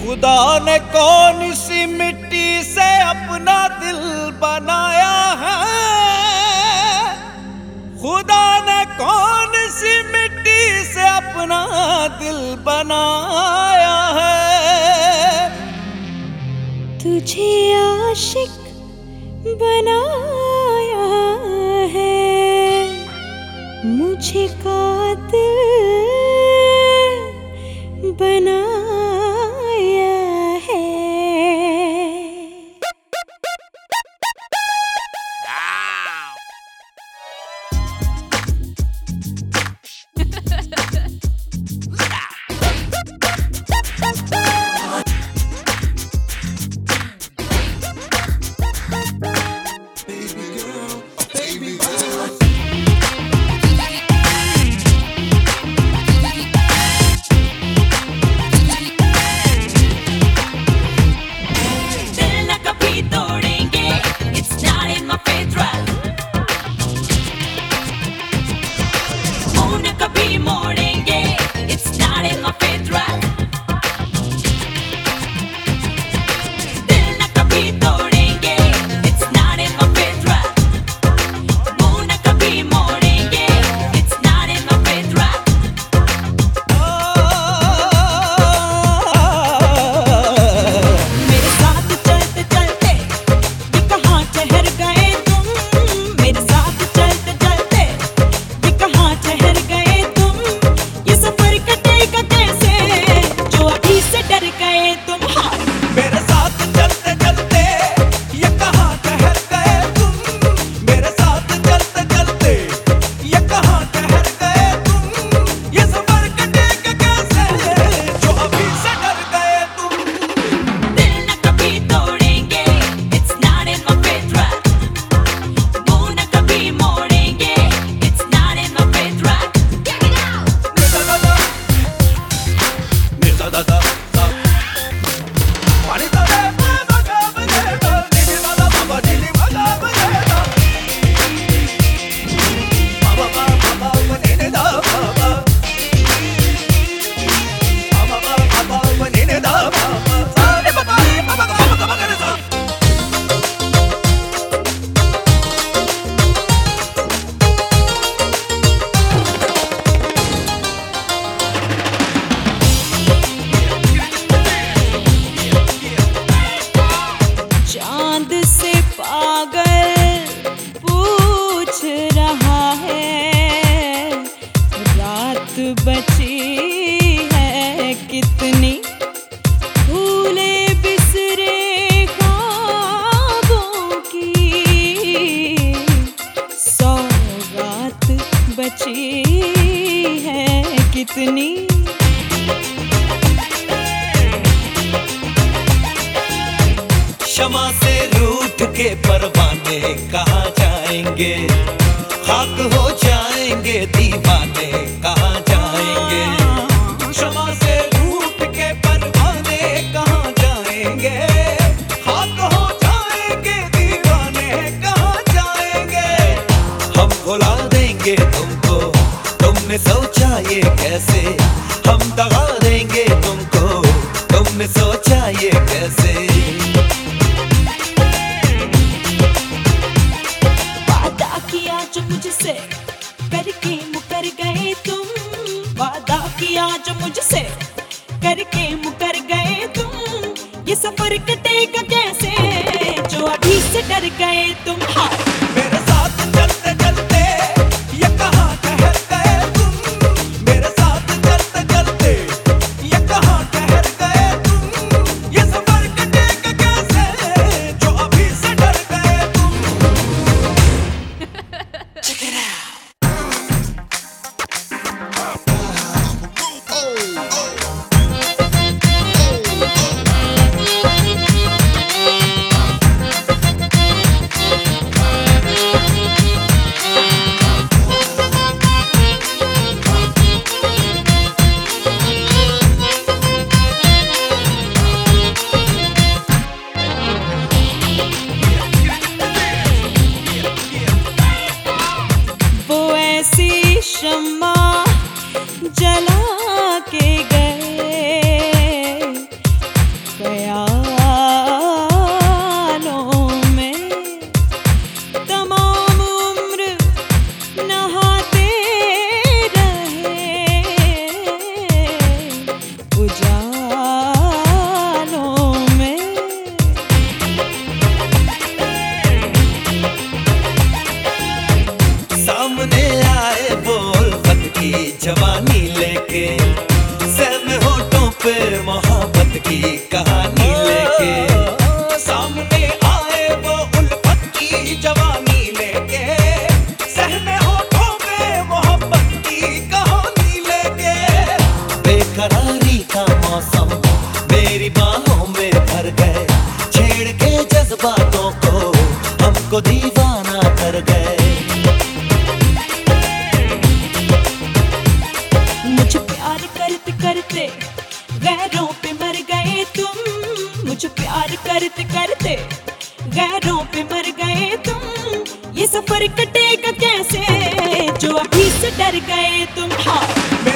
खुदा ने कौन सी मिट्टी से अपना दिल बनाया है? खुदा ने कौन सी मिट्टी से अपना दिल बनाया है? तुझे आशिक बनाया है। मुझे कातिल रात बची है कितनी? भूले बिसरे ख्वाबों की। सौगात बची है कितनी? क्षमा से रूठ के परवाने कहा जाएँगे? खाक हो जाएँगे दीवाने, कहाँ जाएँगे? क्षमा से रूठ के परवाने, कहाँ जाएँगे? खाक हो जाएँगे दीवाने, कहाँ जाएँगे? हम भुला देंगे तुमको, तुमने सोचा ये कैसे? हम दगा देंगे तुमको, तुमने सोचा ये कैसे? जो मुझसे किया जो मुझसे करके मुकर गए तुम? ये सफ़र कटेगा कैसे? जो अभी से डर गए तुम। हाँ। जवानी लेके सहम होठों पे मोहब्बत की कहानी लेके। सामने आए वो उल्फत की जवानी लेके सहमे होठों पे मोहब्बत की कहानी लेके। बेकरारी का मौसम मेरी बाहों में भर गए, छेड़ के जज्बातों को हमको दीवाना सफ़र कटेगा कैसे? जो अभी से डर गए तुम हाँ।